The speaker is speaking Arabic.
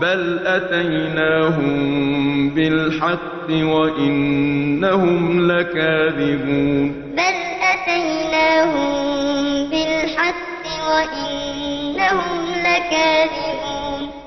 بَلْ أَتَيْنَاهُم بِالْحَقِّ وَإِنَّهُمْ لَكَاذِبُونَ بَلْ أَتَيْنَاهُم بِالْحَقِّ وَإِنَّهُمْ